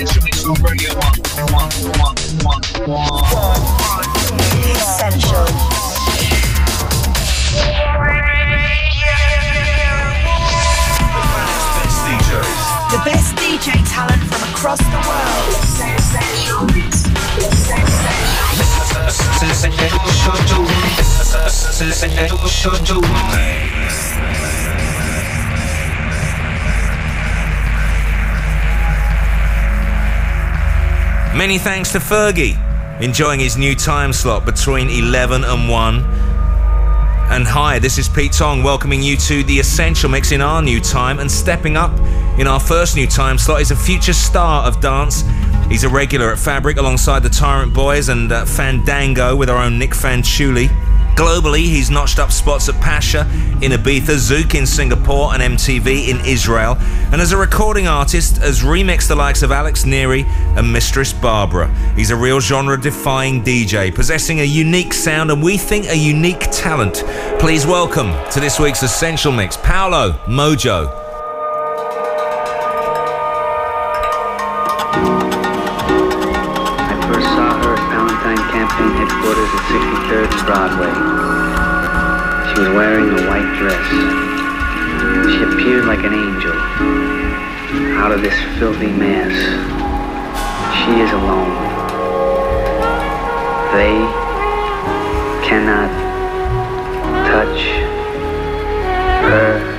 Essential Radio 1. 1, 1, 1, 1. Essential. The best DJ talent from across the world. Many thanks to Fergie, enjoying his new time slot between 11 and 1 and hi, this is Pete Tong welcoming you to the Essential Mix in our new time. And stepping up in our first new time slot is a future star of dance. He's a regular at Fabric alongside the Tyrant Boys and uh, Fandango with our own Nick Fanciulli. Globally, he's notched up spots at Pacha in Ibiza, Zouk in Singapore, and MTV in Israel. And as a recording artist, has remixed the likes of Alex Neri and Mistress Barbara. He's a real genre defying DJ, possessing a unique sound and we think a unique talent. Please welcome to this week's Essential Mix, Paolo Mojo. Broadway. She was wearing a white dress. She appeared like an angel out of this filthy mass. She is alone. They cannot touch her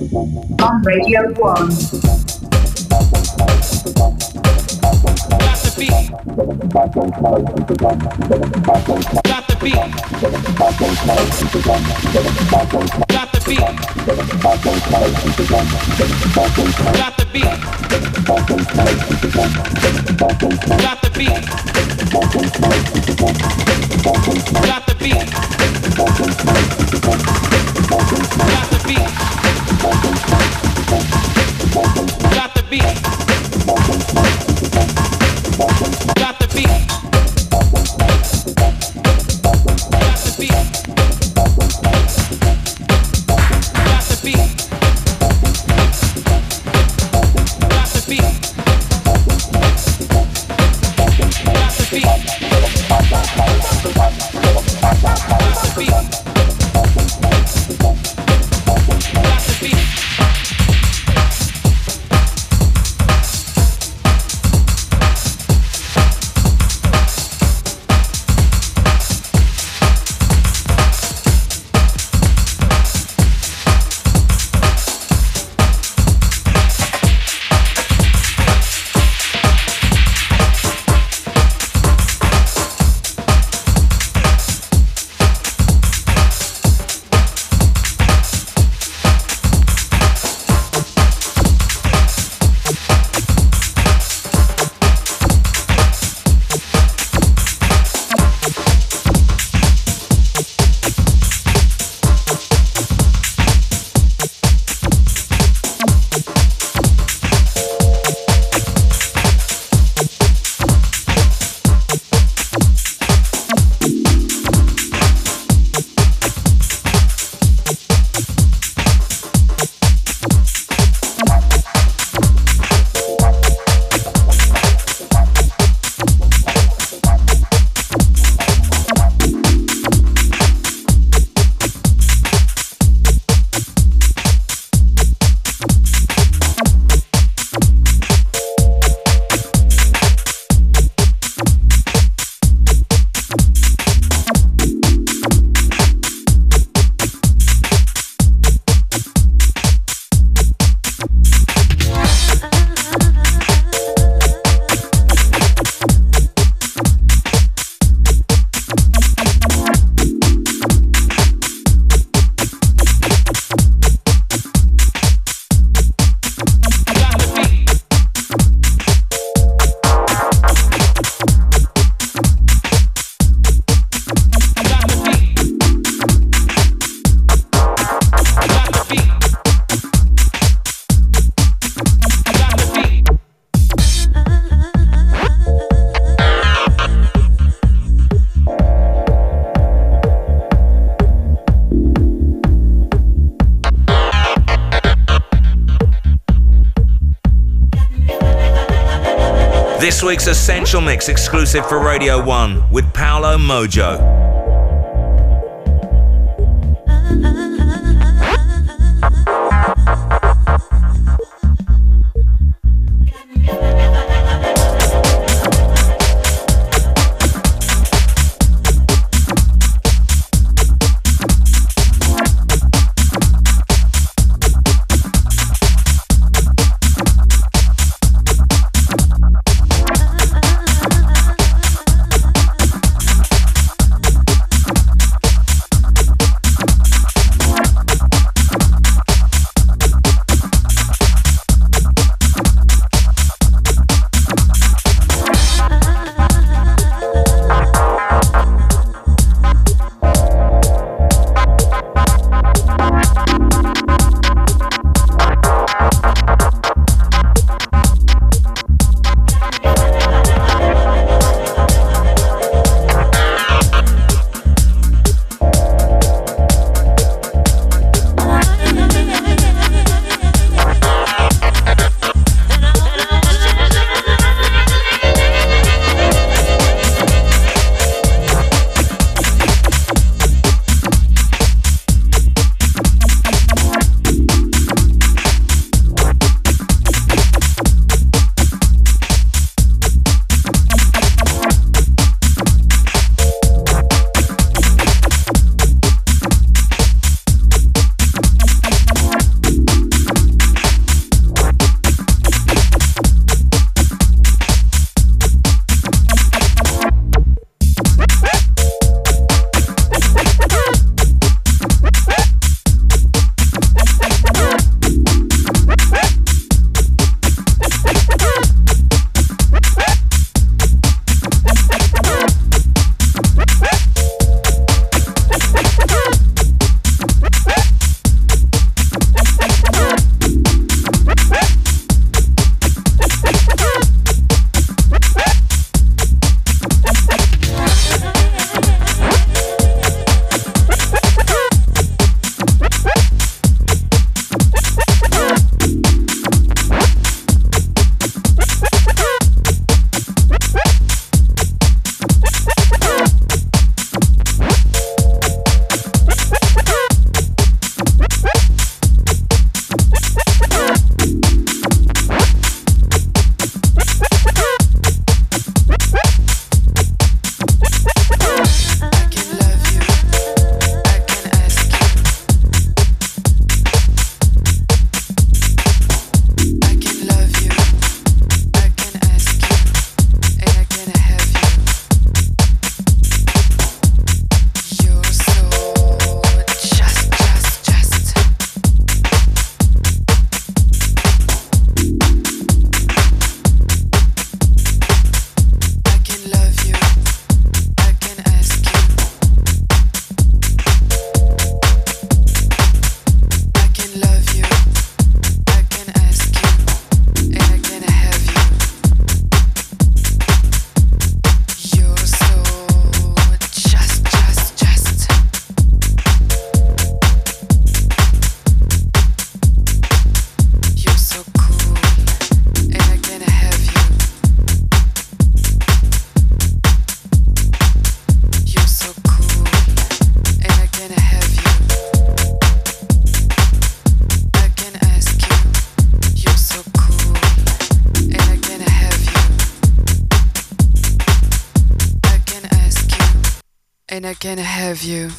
on Radio 1. Got the beat. Got the beat. Got the beat. Got the beat. Got the beat. Got the beat. This week's Essential Mix exclusive for Radio 1 with Paolo Mojo. You.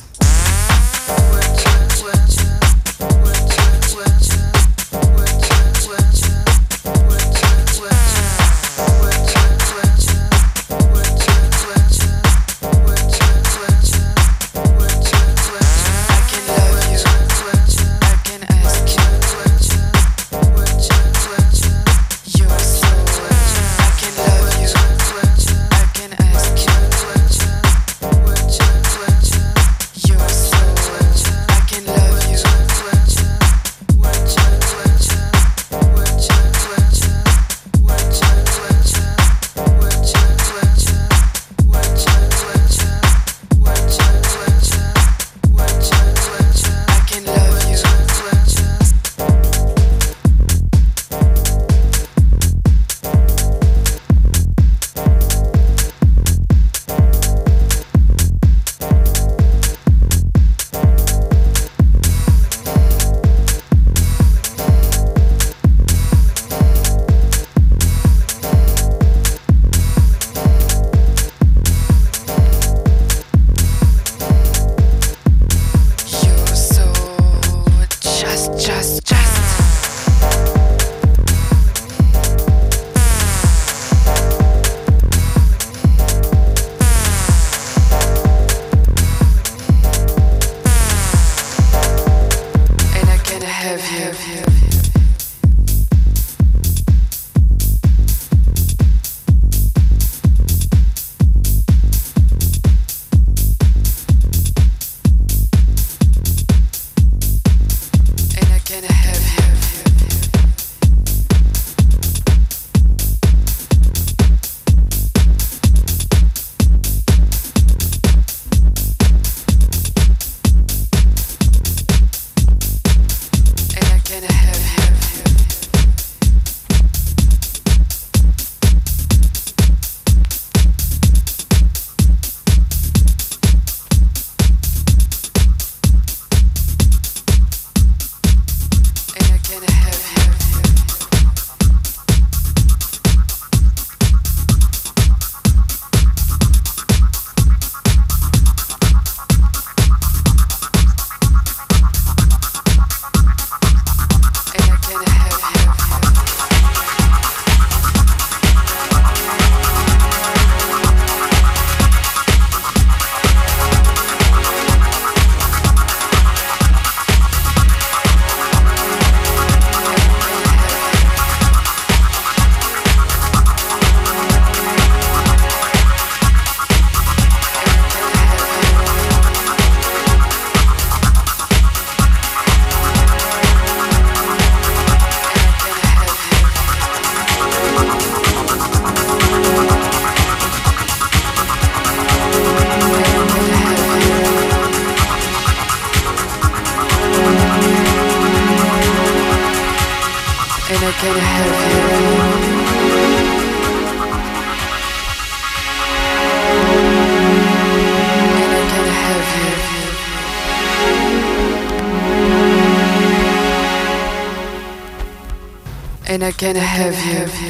Can I have you?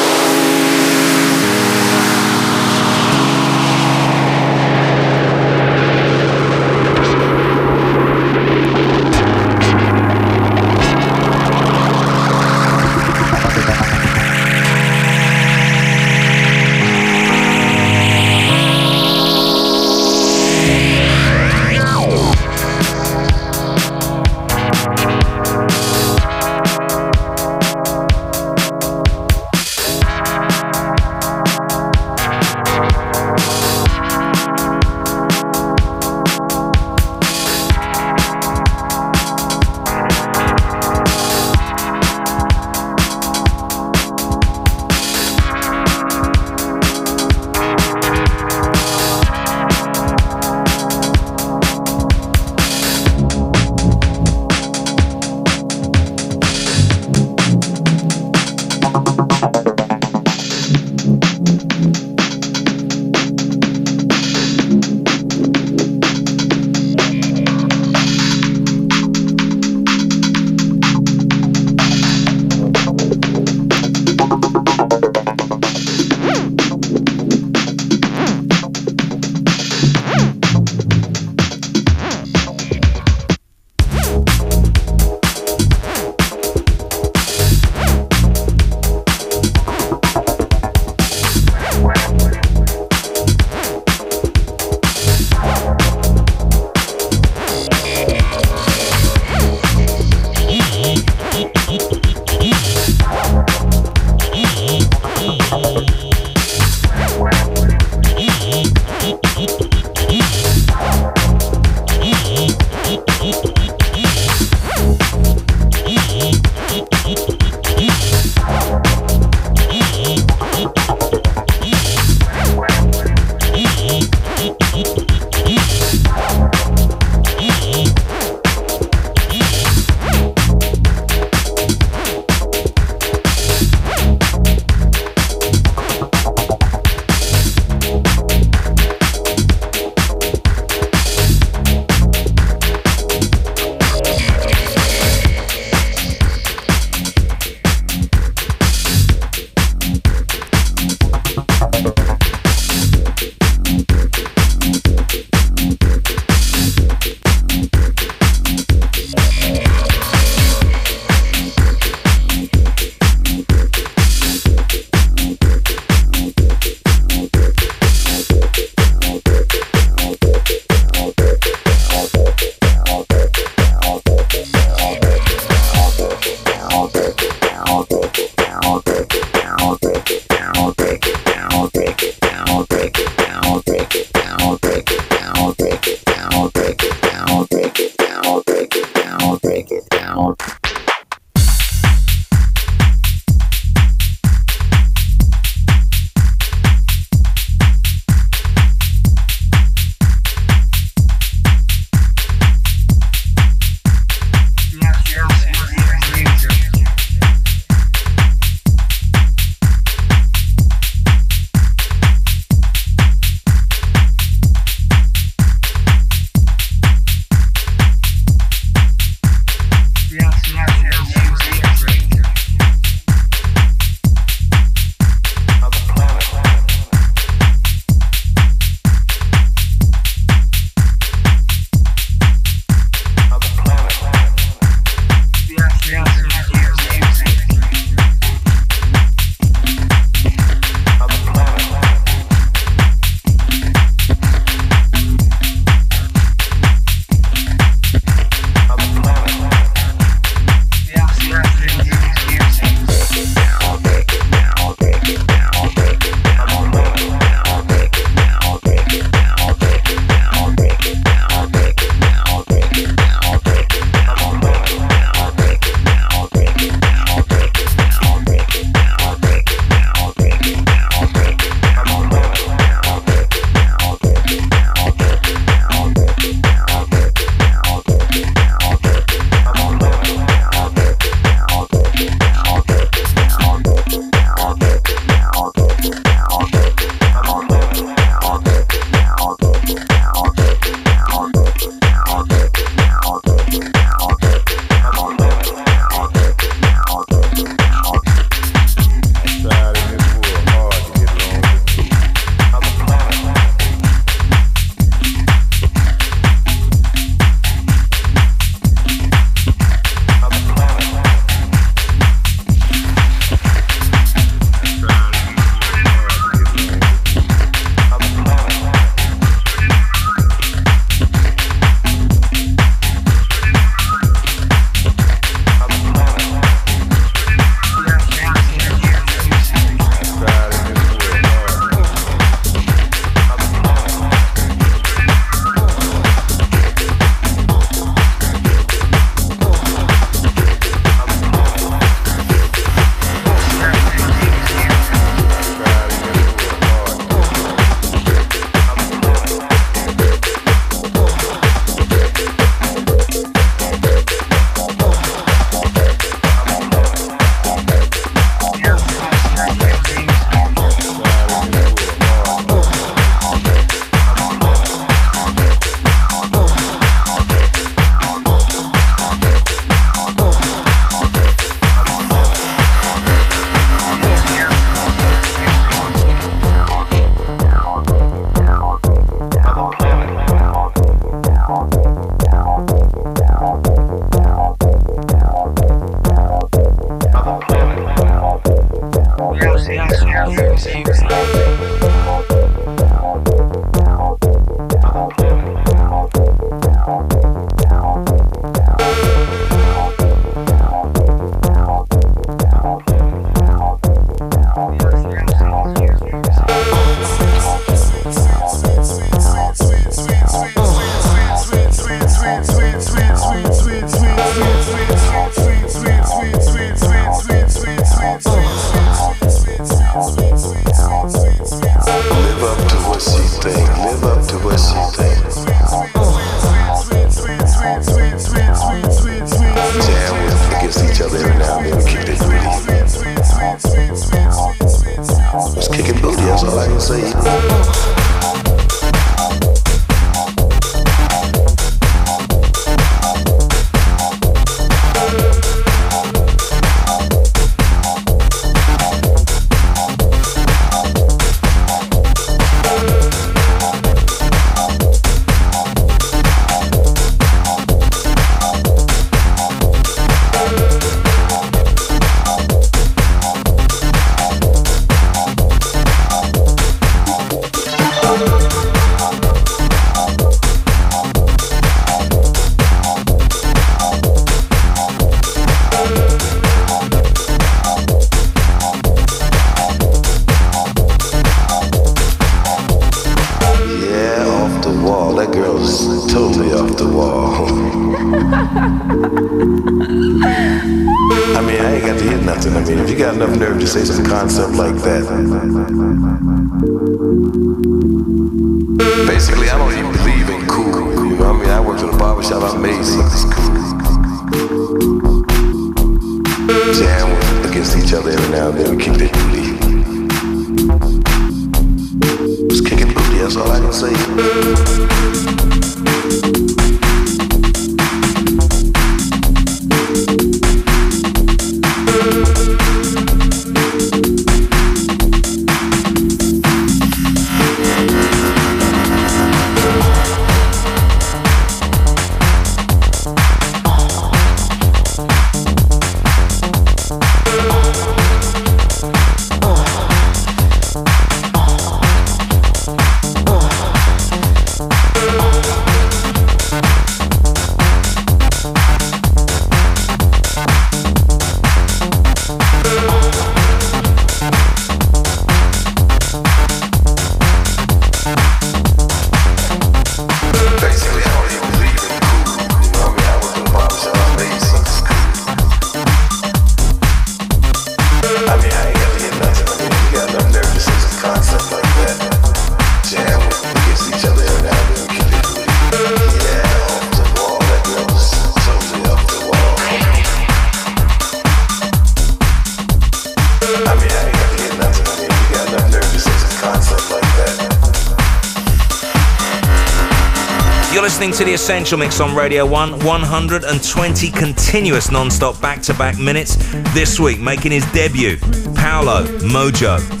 Essential Mix on Radio 1, 120 continuous non-stop back-to-back minutes. This week, making his debut, Paolo Mojo.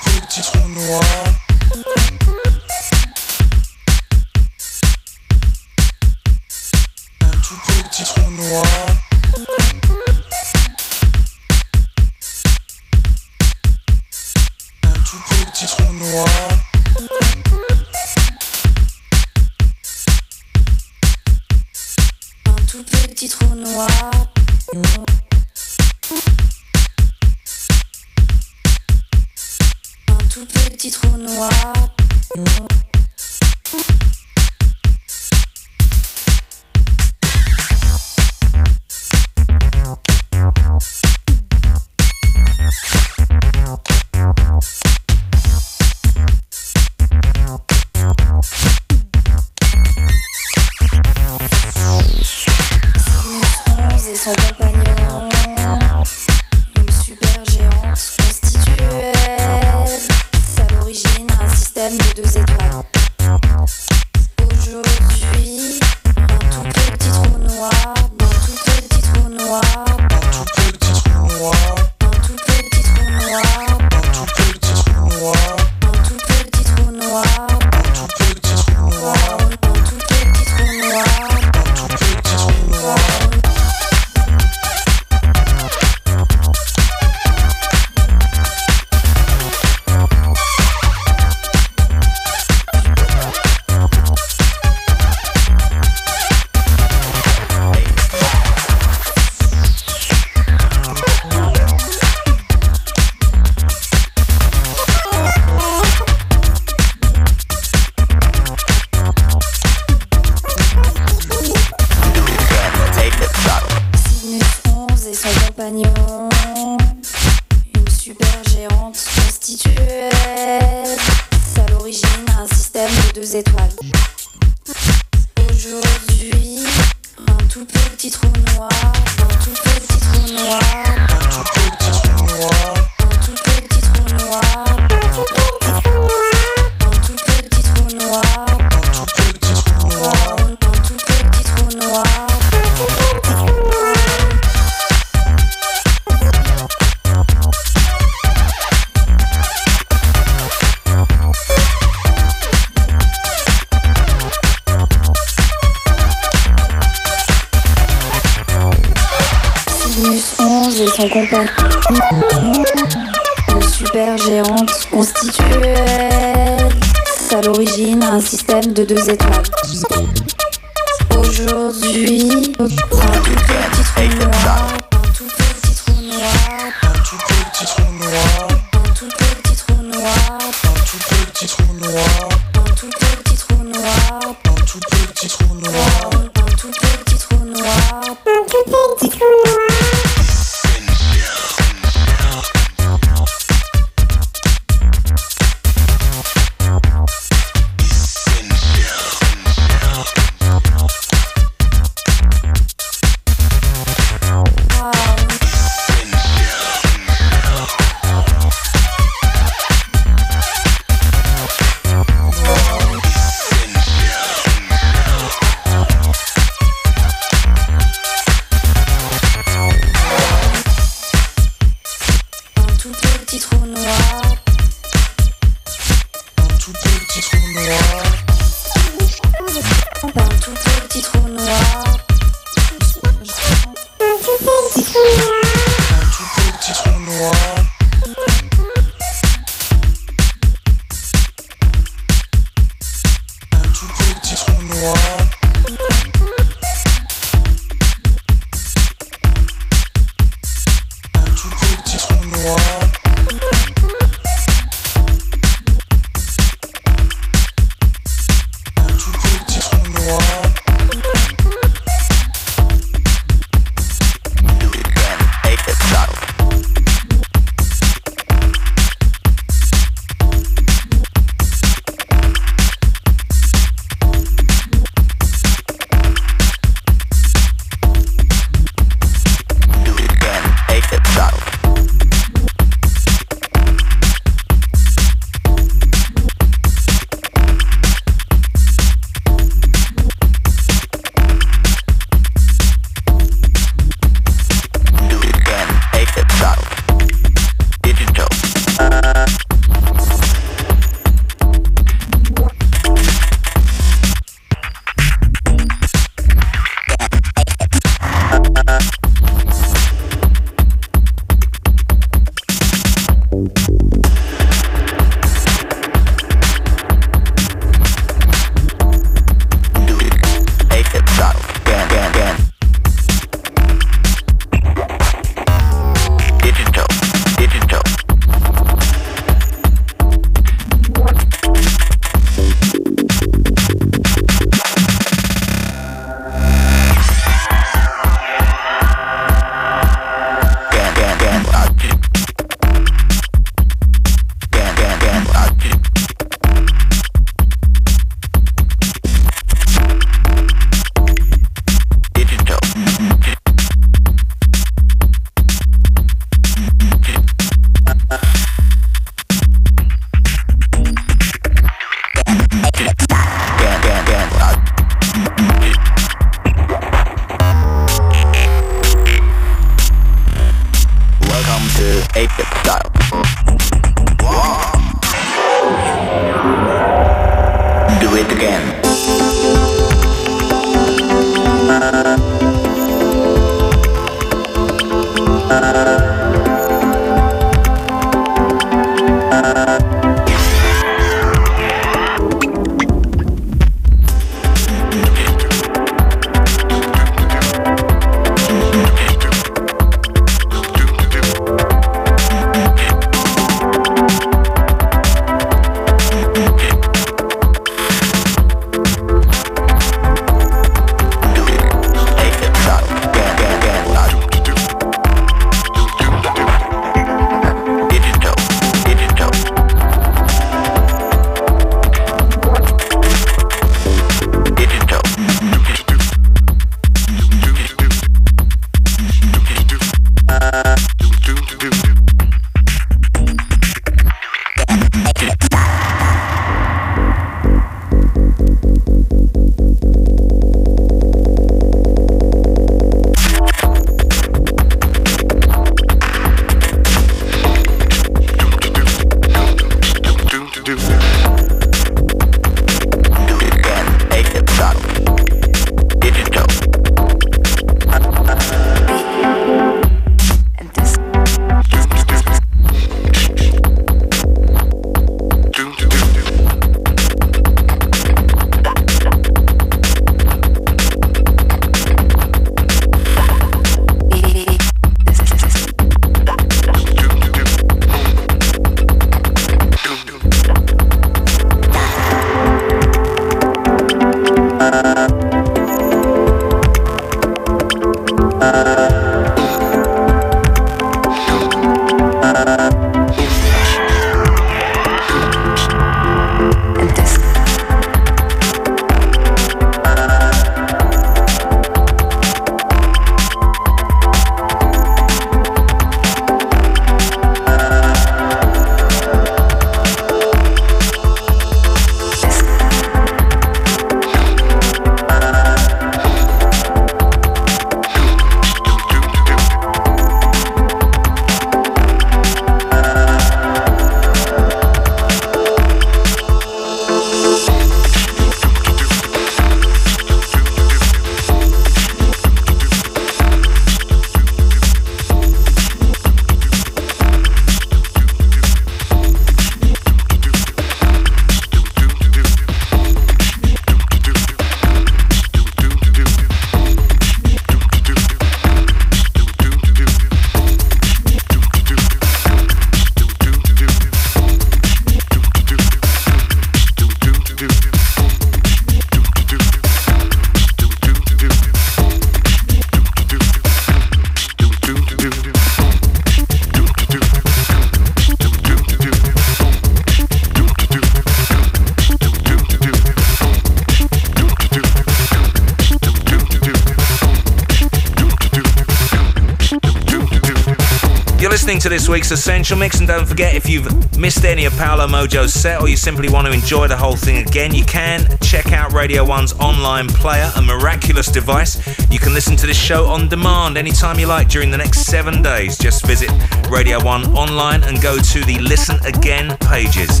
Listening to this week's Essential Mix, and don't forget if you've missed any of Paolo Mojo's set or you simply want to enjoy the whole thing again, you can check out Radio 1's online player, a miraculous device. You can listen to this show on demand anytime you like during the next seven days. Just visit Radio 1 online and go to the Listen Again pages.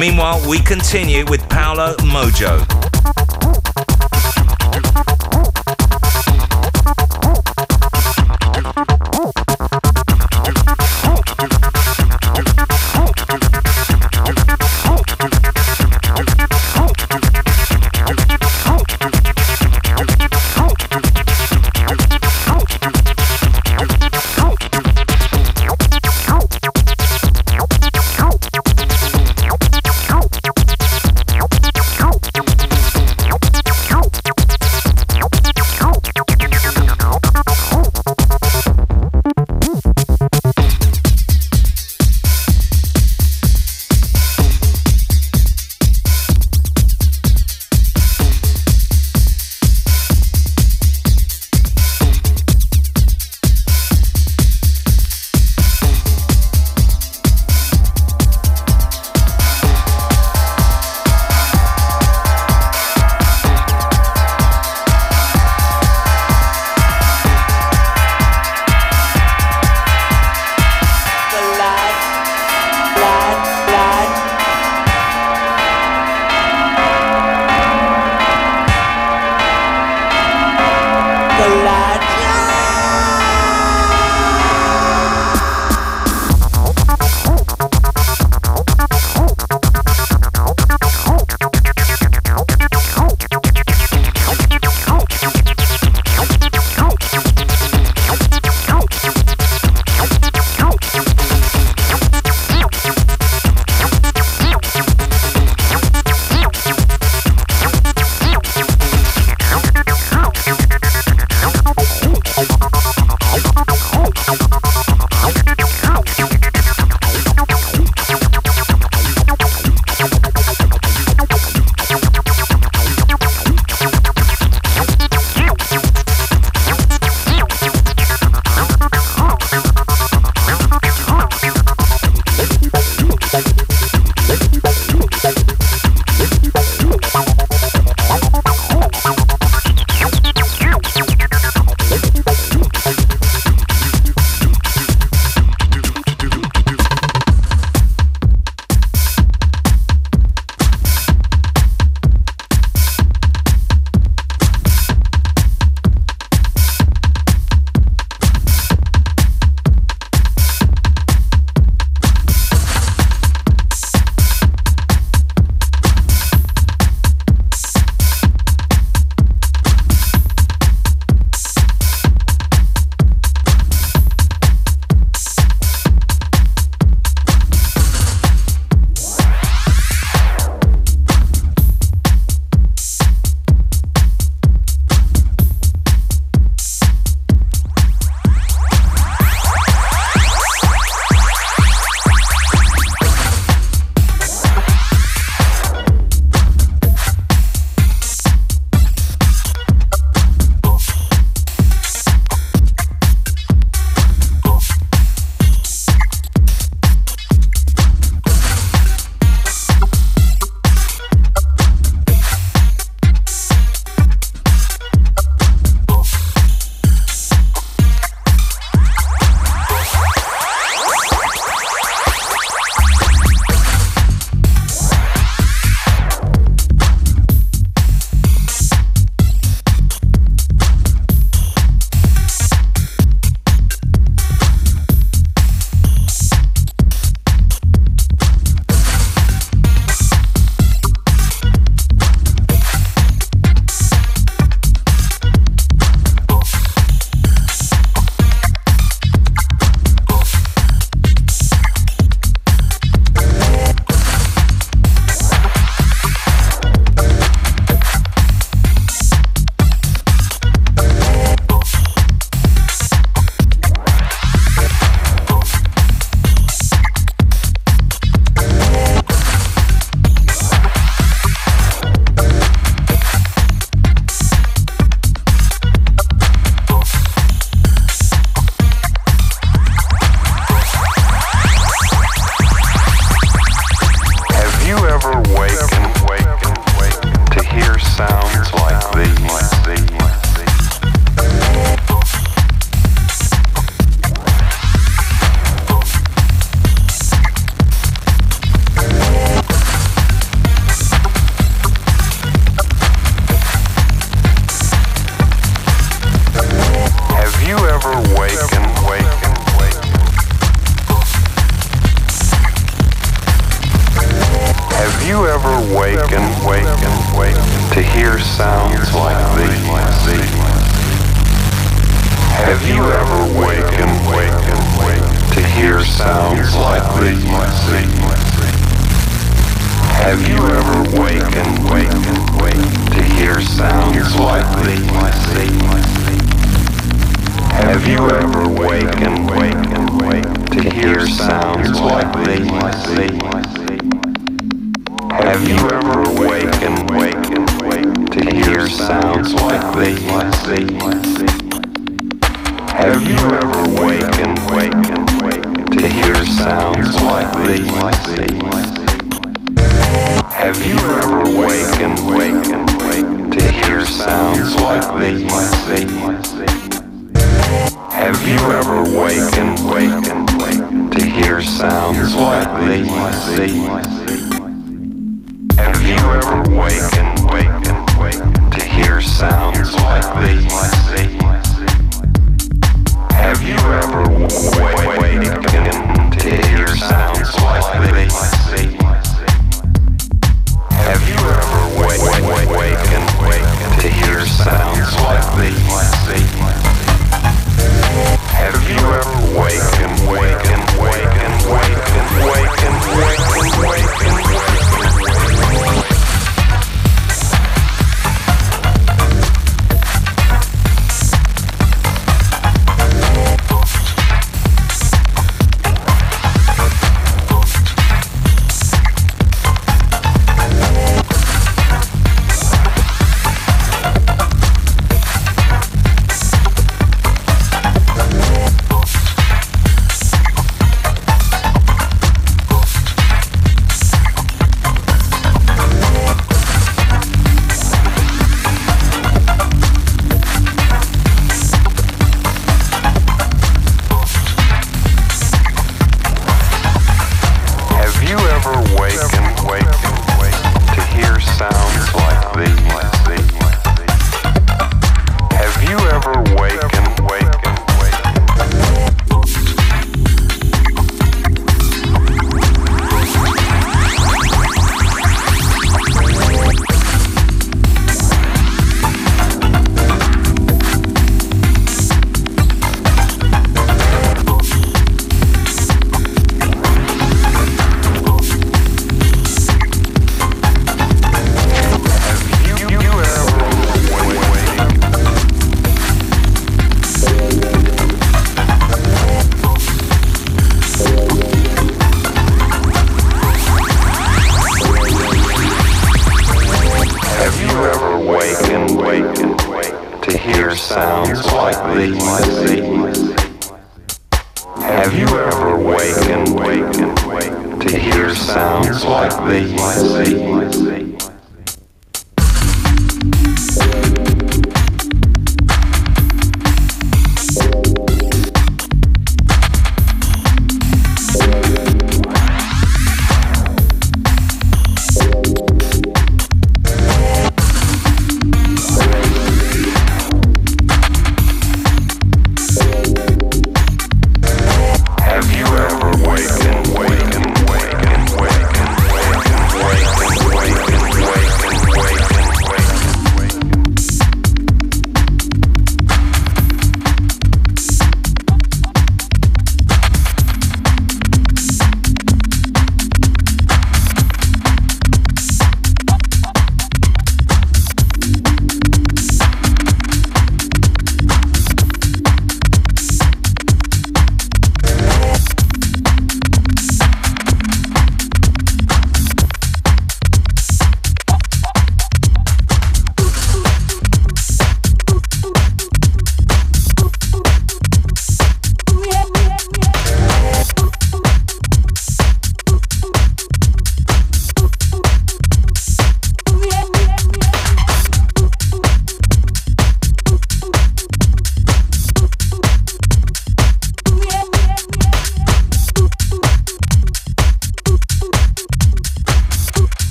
Meanwhile, we continue with Paolo Mojo.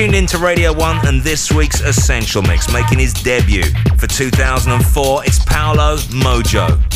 Tuned into Radio 1 and this week's Essential Mix, making his debut for 2004. It's Paolo Mojo.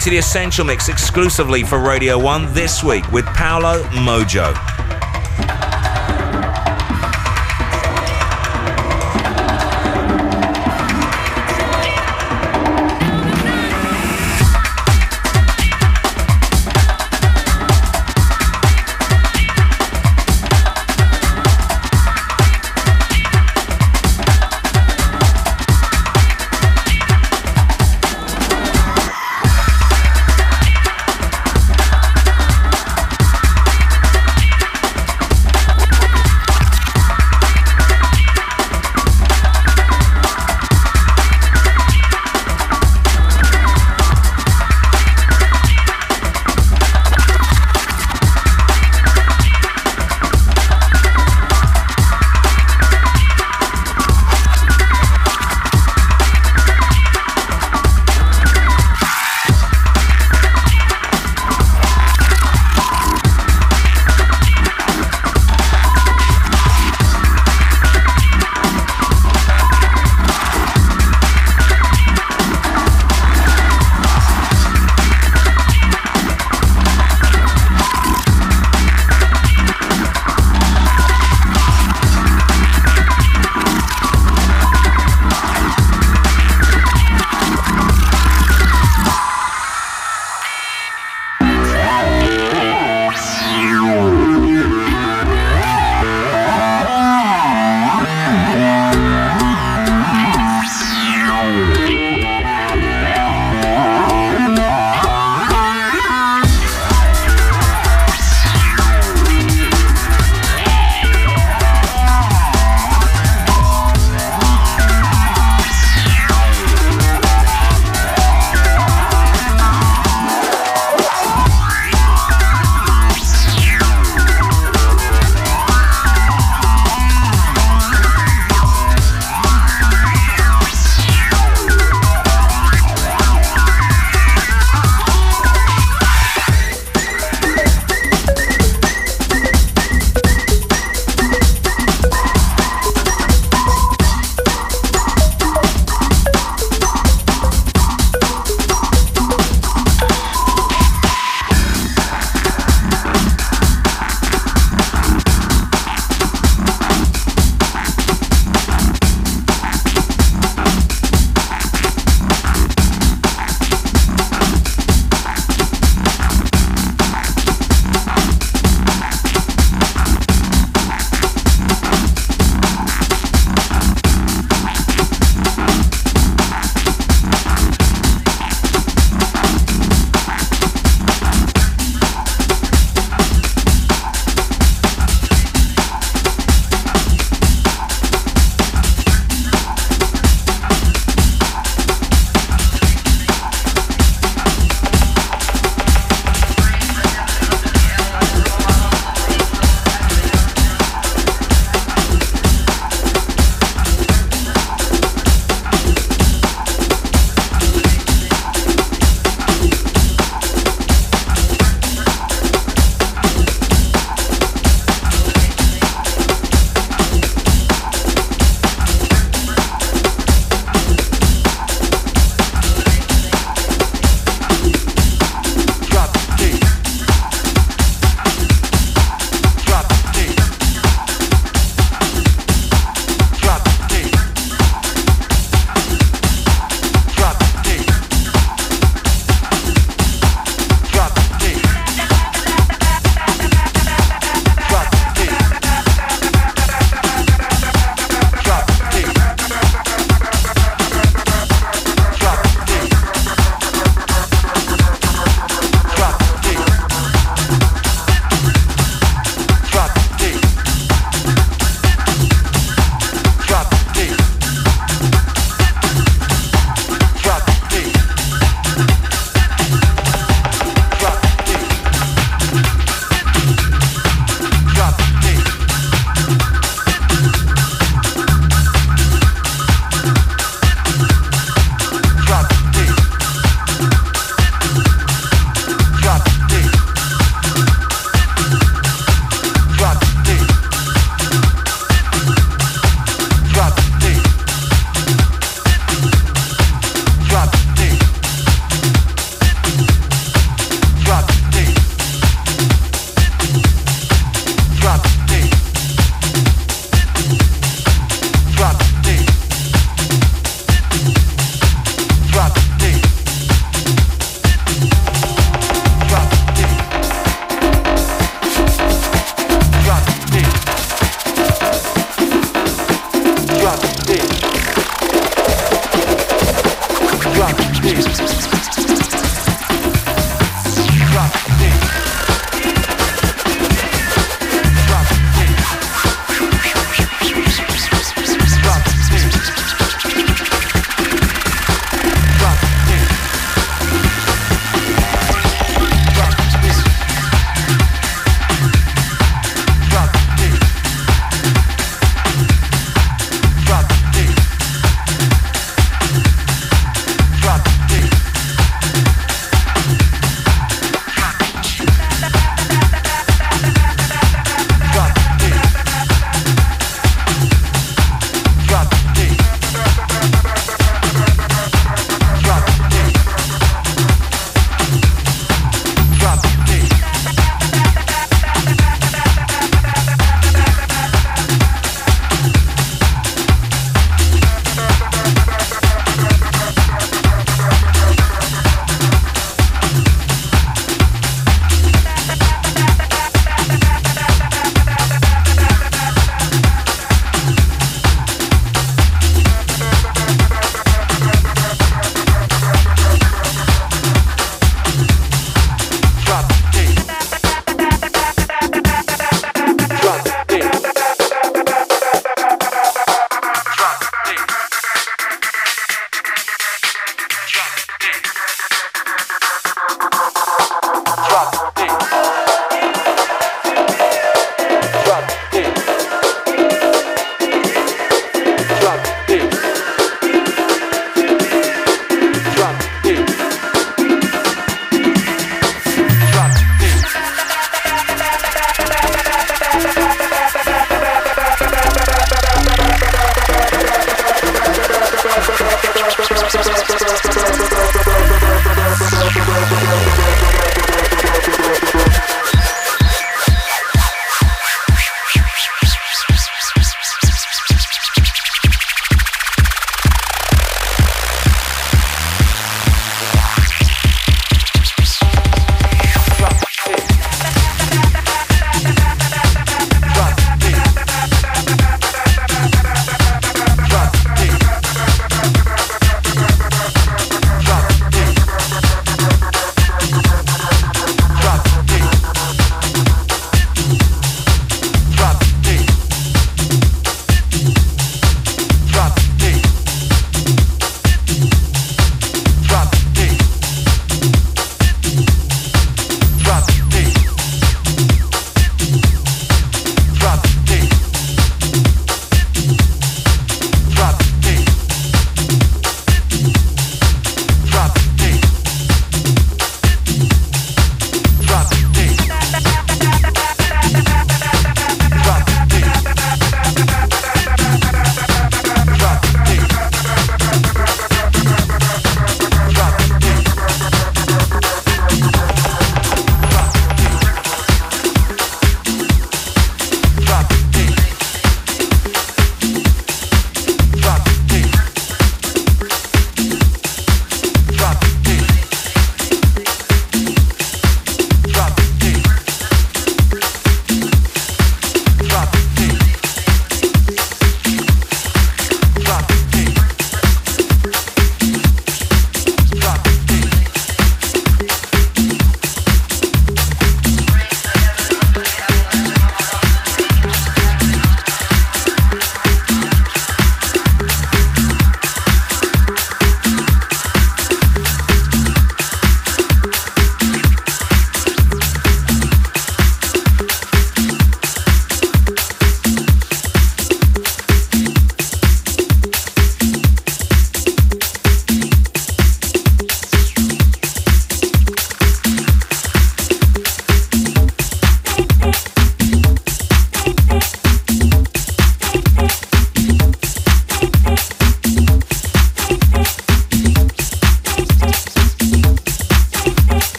To the Essential Mix exclusively for Radio 1 this week with Paolo Mojo.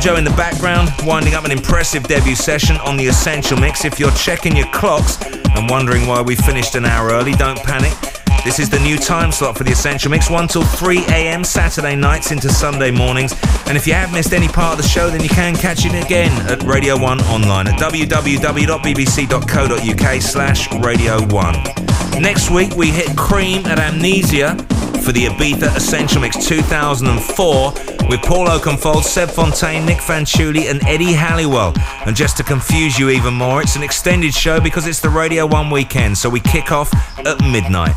Mojo in the background, winding up an impressive debut session on the Essential Mix. If you're checking your clocks and wondering why we finished an hour early, don't panic. This is the new time slot for the Essential Mix, 1 till 3 a.m. Saturday nights into Sunday mornings. And if you have missed any part of the show, then you can catch it again at Radio 1 online at www.bbc.co.uk slash Radio 1. Next week, we hit Cream at Amnesia for the Ibiza Essential Mix 2004 with Paul Oakenfold, Seb Fontaine, Nick Fanciulli, and Eddie Halliwell. And just to confuse you even more, it's an extended show because it's the Radio 1 weekend, so we kick off at midnight.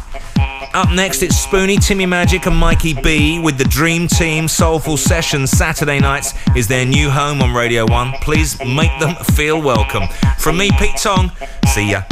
Up next, it's Spoony, Timmi Magic, and Mikee B with the Dream Team Soulful Sessions. Saturday nights is their new home on Radio 1. Please make them feel welcome. From me, Pete Tong, see ya.